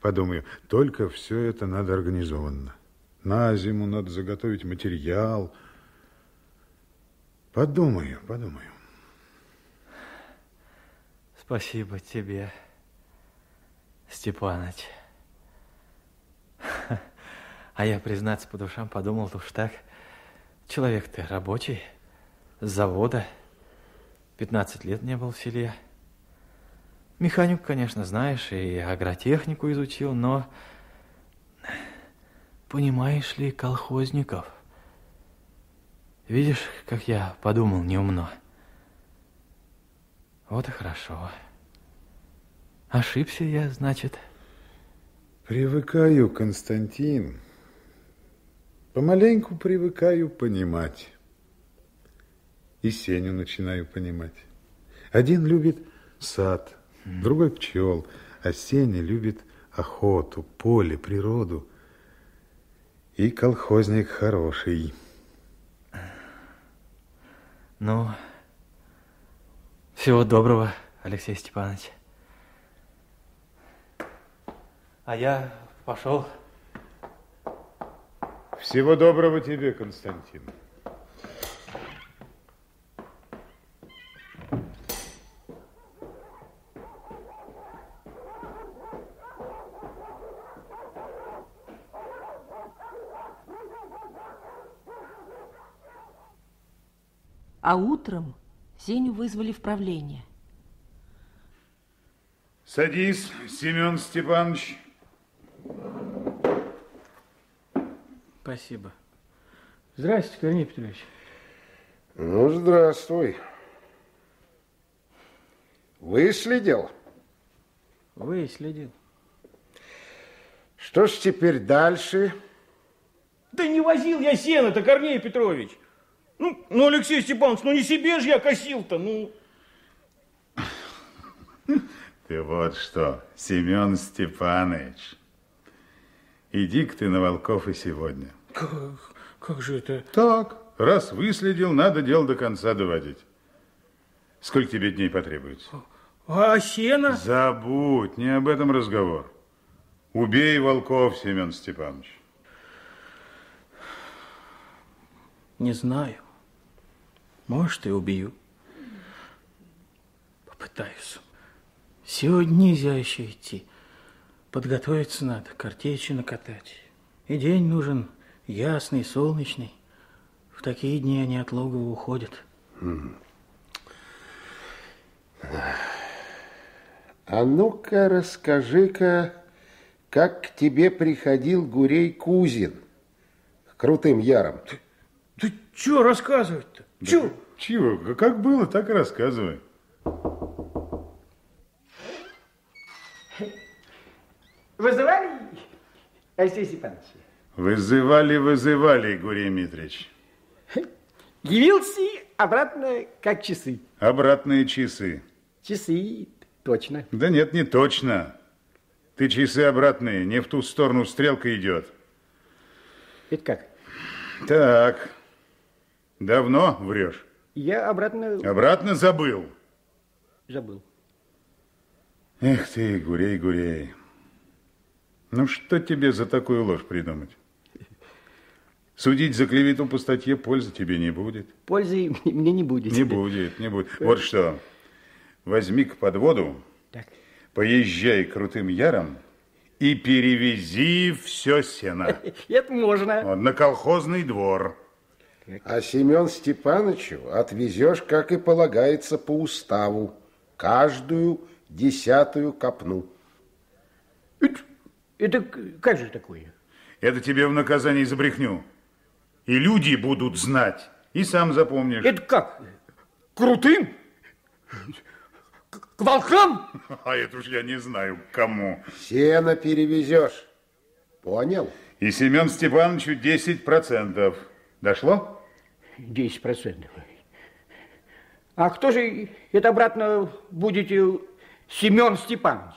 Подумаю, только все это надо организованно. На зиму надо заготовить материал. Подумаю, подумаю. Спасибо тебе, Степаныч. А я, признаться по душам, подумал, уж так, человек ты рабочий, с завода, 15 лет не был в селе. Механику, конечно, знаешь, и агротехнику изучил, но понимаешь ли колхозников? Видишь, как я подумал неумно. Вот и хорошо. Ошибся я, значит. Привыкаю, Константин. Помаленьку привыкаю понимать. И Сеню начинаю понимать. Один любит сад, другой пчел, а Сеня любит охоту, поле, природу. И колхозник хороший. Ну, всего доброго, Алексей Степанович. А я пошел. Всего доброго тебе, Константин. А утром Сеню вызвали в правление. Садись, Семен Степанович. Спасибо. Здравствуйте, Корней Петрович. Ну, здравствуй. Выследил? Выследил. Что ж теперь дальше? Да не возил я сено-то, Корней Петрович. Ну, ну, Алексей Степанович, ну не себе же я косил-то, ну. Ты вот что, Семен Степанович. Иди-ка ты на Волков и сегодня. Как, как же это? Так, раз выследил, надо дело до конца доводить. Сколько тебе дней потребуется? А сено? Забудь, не об этом разговор. Убей волков, Семен Степанович. Не знаю. Может, и убью. Попытаюсь. Сегодня нельзя еще идти. Подготовиться надо, картечи накатать. И день нужен ясный, солнечный. В такие дни они от логова уходят. А ну-ка, расскажи-ка, как к тебе приходил Гурей Кузин к крутым ярам? Да что рассказывать-то? Чё? Чего? Как было, так и рассказывай. Вызывали, Алексей Степанович? Вызывали, вызывали, Гурий Митрич. Явился обратно, как часы. Обратные часы. Часы, точно. Да нет, не точно. Ты часы обратные, не в ту сторону стрелка идет. Это как? Так, давно врешь? Я обратно Обратно забыл. забыл. Эх ты, Гурей, Гурей. Ну что тебе за такую ложь придумать? Судить за клевету по статье пользы тебе не будет. Пользы мне не будет. Не будет, не будет. Вот что, возьми-ка подводу, Так. поезжай крутым ярам и перевези все сено Это можно. Вот, на колхозный двор. А Семен Степановичу отвезешь, как и полагается по уставу, каждую десятую копну. Это, это как же такое? Это тебе в наказание за брехню. И люди будут знать, и сам запомнишь. Это как? Крутым? К, к волкам? А это уж я не знаю, к кому. Сено перевезешь. Понял? И Семен Степановичу 10%. Дошло? 10 процентов. А кто же это обратно будете Семен Степанович?